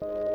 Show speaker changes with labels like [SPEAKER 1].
[SPEAKER 1] you